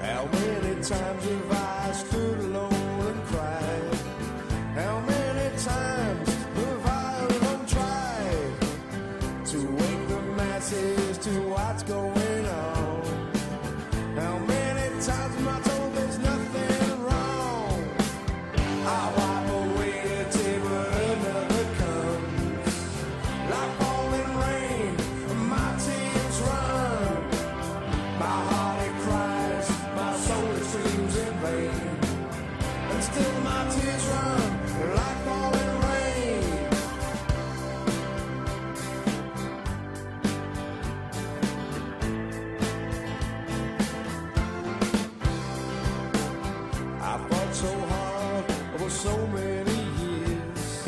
How many times have I stood alone and cried? How many times have I tried to wake the masses to what's going on? so many years.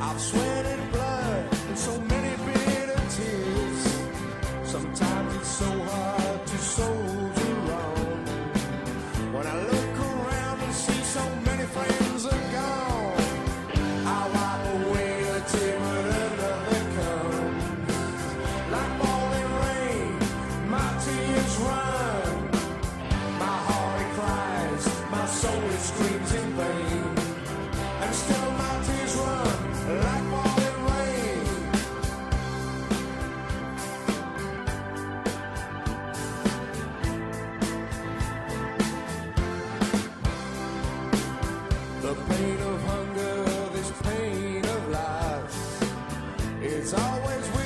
I've sweated blood and so many bitter tears. Sometimes it's so hard to soldier on. When I look pain of hunger, this pain of life. It's always with